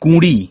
孤立。